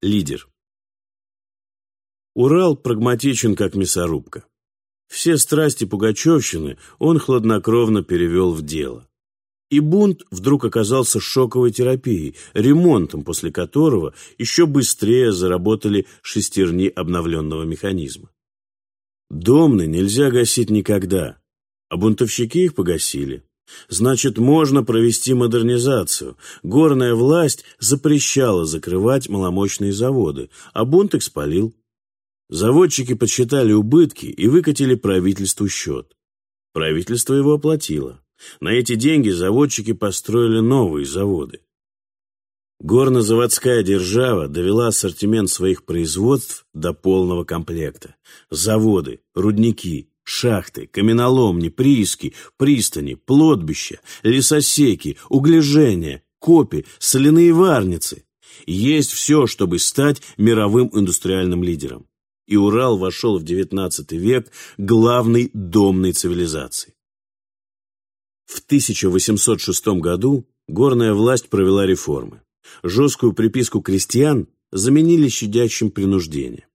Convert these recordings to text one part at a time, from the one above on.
Лидер. Урал прагматичен, как мясорубка. Все страсти пугачевщины он хладнокровно перевел в дело. И бунт вдруг оказался шоковой терапией, ремонтом, после которого еще быстрее заработали шестерни обновленного механизма. Домны нельзя гасить никогда, а бунтовщики их погасили. Значит, можно провести модернизацию. Горная власть запрещала закрывать маломощные заводы, а бунт их спалил. Заводчики подсчитали убытки и выкатили правительству счет. Правительство его оплатило. На эти деньги заводчики построили новые заводы. Горно-заводская держава довела ассортимент своих производств до полного комплекта. Заводы, рудники, шахты, каменоломни, прииски, пристани, плотбища, лесосеки, углежения, копи, соляные варницы. Есть все, чтобы стать мировым индустриальным лидером. И Урал вошел в XIX век главной домной цивилизации. В 1806 году горная власть провела реформы. Жесткую приписку крестьян заменили щадящим принуждением.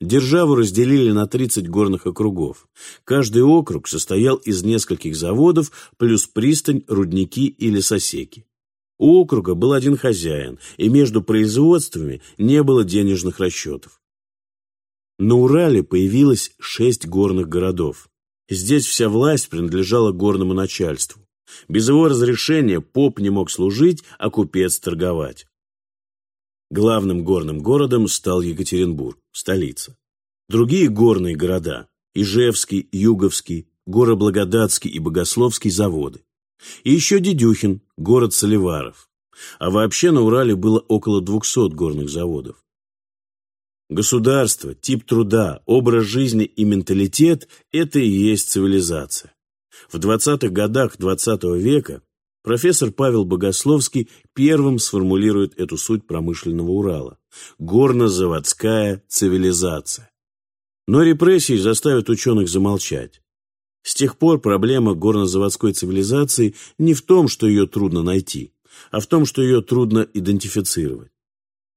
Державу разделили на 30 горных округов. Каждый округ состоял из нескольких заводов плюс пристань, рудники и лесосеки. У округа был один хозяин, и между производствами не было денежных расчетов. На Урале появилось шесть горных городов. Здесь вся власть принадлежала горному начальству. Без его разрешения поп не мог служить, а купец торговать. Главным горным городом стал Екатеринбург, столица. Другие горные города – Ижевский, Юговский, Гороблагодатский и Богословский заводы. И еще Дедюхин, город Соливаров. А вообще на Урале было около 200 горных заводов. Государство, тип труда, образ жизни и менталитет – это и есть цивилизация. В 20-х годах XX -го века профессор Павел Богословский первым сформулирует эту суть промышленного Урала – горно-заводская цивилизация. Но репрессии заставят ученых замолчать. С тех пор проблема горно-заводской цивилизации не в том, что ее трудно найти, а в том, что ее трудно идентифицировать.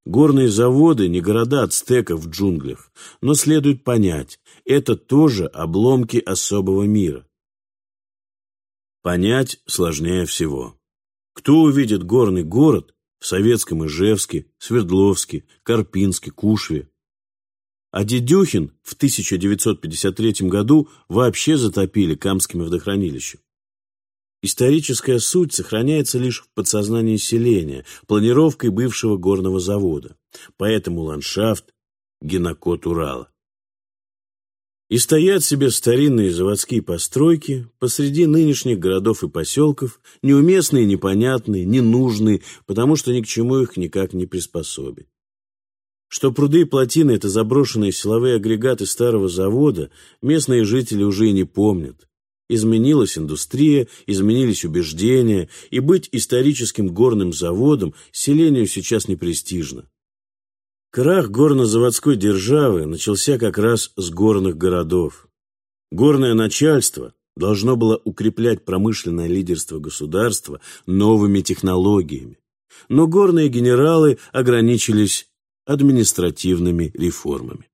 Горные заводы не города ацтеков в джунглях, но следует понять, это тоже обломки особого мира. Понять сложнее всего. Кто увидит горный город в советском Ижевске, Свердловске, Карпинске, Кушве? А Дедюхин в 1953 году вообще затопили Камским водохранилищем. Историческая суть сохраняется лишь в подсознании селения, планировкой бывшего горного завода. Поэтому ландшафт – генокод Урала. И стоят себе старинные заводские постройки посреди нынешних городов и поселков, неуместные, непонятные, ненужные, потому что ни к чему их никак не приспособить. Что пруды и плотины – это заброшенные силовые агрегаты старого завода, местные жители уже и не помнят. Изменилась индустрия, изменились убеждения, и быть историческим горным заводом селению сейчас не престижно. Крах горно-заводской державы начался как раз с горных городов. Горное начальство должно было укреплять промышленное лидерство государства новыми технологиями. Но горные генералы ограничились административными реформами.